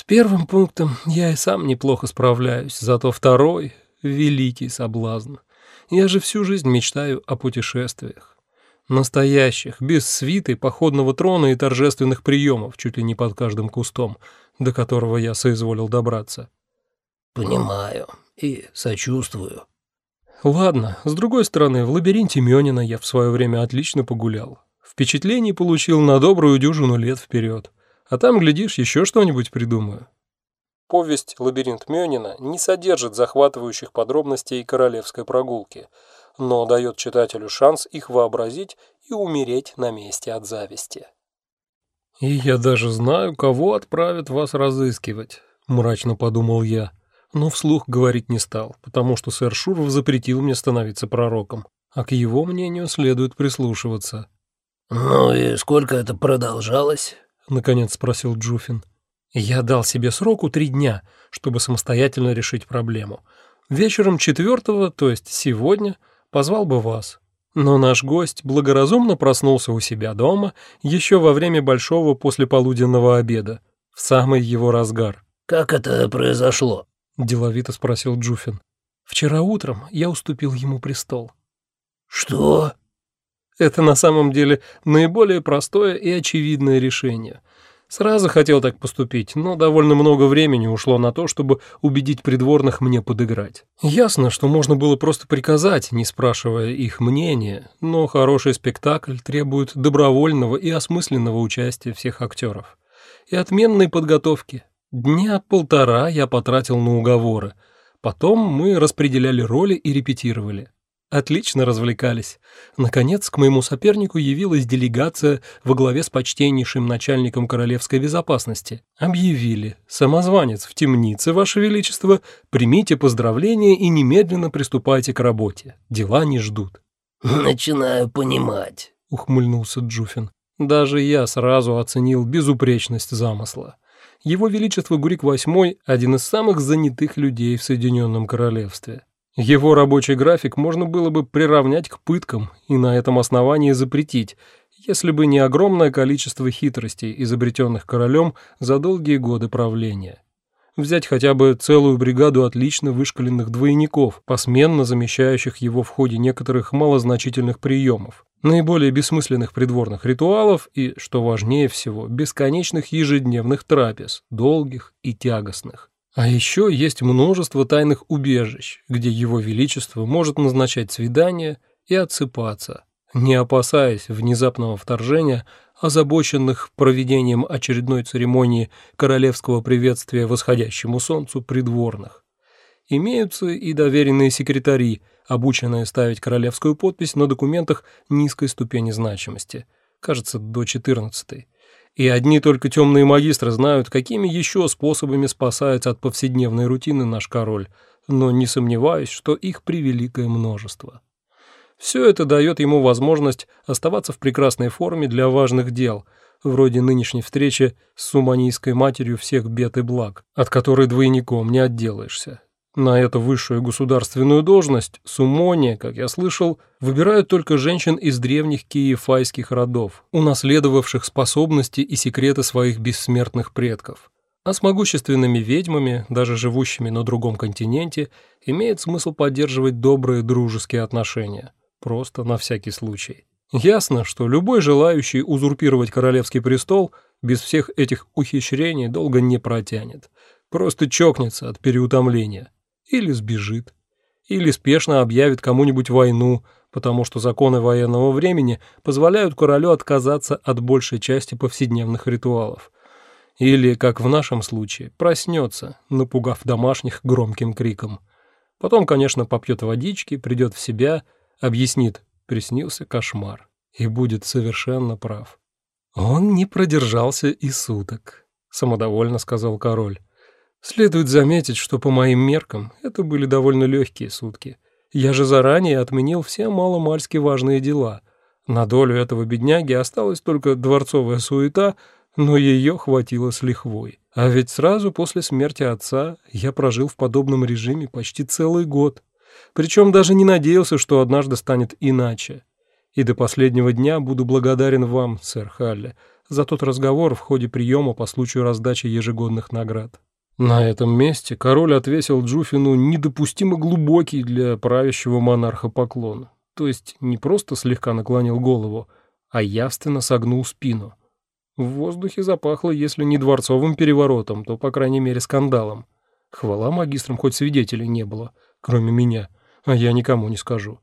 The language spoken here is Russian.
С первым пунктом я и сам неплохо справляюсь, зато второй — великий соблазн. Я же всю жизнь мечтаю о путешествиях. Настоящих, без свиты, походного трона и торжественных приемов, чуть ли не под каждым кустом, до которого я соизволил добраться. «Понимаю и сочувствую». Ладно, с другой стороны, в лабиринте Мёнина я в свое время отлично погулял. Впечатлений получил на добрую дюжину лет вперед. А там, глядишь, еще что-нибудь придумаю. Повесть «Лабиринт Мёнина» не содержит захватывающих подробностей королевской прогулки, но дает читателю шанс их вообразить и умереть на месте от зависти. «И я даже знаю, кого отправят вас разыскивать», — мрачно подумал я, но вслух говорить не стал, потому что сэр Шуров запретил мне становиться пророком, а к его мнению следует прислушиваться. «Ну и сколько это продолжалось?» — наконец спросил Джуфин. Я дал себе сроку три дня, чтобы самостоятельно решить проблему. Вечером четвертого, то есть сегодня, позвал бы вас. Но наш гость благоразумно проснулся у себя дома еще во время большого послеполуденного обеда, в самый его разгар. «Как это произошло?» — деловито спросил Джуфин. «Вчера утром я уступил ему престол». «Что?» Это на самом деле наиболее простое и очевидное решение. Сразу хотел так поступить, но довольно много времени ушло на то, чтобы убедить придворных мне подыграть. Ясно, что можно было просто приказать, не спрашивая их мнения, но хороший спектакль требует добровольного и осмысленного участия всех актеров. И отменной подготовки. Дня полтора я потратил на уговоры. Потом мы распределяли роли и репетировали. Отлично развлекались. Наконец, к моему сопернику явилась делегация во главе с почтеннейшим начальником королевской безопасности. Объявили. «Самозванец в темнице, Ваше Величество, примите поздравления и немедленно приступайте к работе. Дела не ждут». «Начинаю понимать», — ухмыльнулся Джуфин. Даже я сразу оценил безупречность замысла. Его Величество Гурик VIII – один из самых занятых людей в Соединенном Королевстве. Его рабочий график можно было бы приравнять к пыткам и на этом основании запретить, если бы не огромное количество хитростей, изобретенных королем за долгие годы правления. Взять хотя бы целую бригаду отлично вышкаленных двойников, посменно замещающих его в ходе некоторых малозначительных приемов, наиболее бессмысленных придворных ритуалов и, что важнее всего, бесконечных ежедневных трапез, долгих и тягостных. А еще есть множество тайных убежищ, где его величество может назначать свидания и отсыпаться, не опасаясь внезапного вторжения озабоченных проведением очередной церемонии королевского приветствия восходящему солнцу придворных. Имеются и доверенные секретари, обученные ставить королевскую подпись на документах низкой ступени значимости, кажется, до 14 и одни только темные магистры знают, какими еще способами спасается от повседневной рутины наш король, но не сомневаюсь, что их превеликое множество. Все это дает ему возможность оставаться в прекрасной форме для важных дел, вроде нынешней встречи с суманийской матерью всех бед и благ, от которой двойником не отделаешься. На эту высшую государственную должность Сумоне, как я слышал, выбирают только женщин из древних киефайских родов, унаследовавших способности и секреты своих бессмертных предков. А с могущественными ведьмами, даже живущими на другом континенте, имеет смысл поддерживать добрые дружеские отношения. Просто на всякий случай. Ясно, что любой желающий узурпировать королевский престол без всех этих ухищрений долго не протянет. Просто чокнется от переутомления или сбежит, или спешно объявит кому-нибудь войну, потому что законы военного времени позволяют королю отказаться от большей части повседневных ритуалов. Или, как в нашем случае, проснется, напугав домашних громким криком. Потом, конечно, попьет водички, придет в себя, объяснит, приснился кошмар, и будет совершенно прав. «Он не продержался и суток», — самодовольно сказал король. Следует заметить, что по моим меркам это были довольно легкие сутки. Я же заранее отменил все маломальски важные дела. На долю этого бедняги осталась только дворцовая суета, но ее хватило с лихвой. А ведь сразу после смерти отца я прожил в подобном режиме почти целый год. Причем даже не надеялся, что однажды станет иначе. И до последнего дня буду благодарен вам, сэр Халли, за тот разговор в ходе приема по случаю раздачи ежегодных наград. На этом месте король отвесил Джуфину недопустимо глубокий для правящего монарха поклон. То есть не просто слегка наклонил голову, а явственно согнул спину. В воздухе запахло, если не дворцовым переворотом, то, по крайней мере, скандалом. Хвала магистрам, хоть свидетелей не было, кроме меня, а я никому не скажу.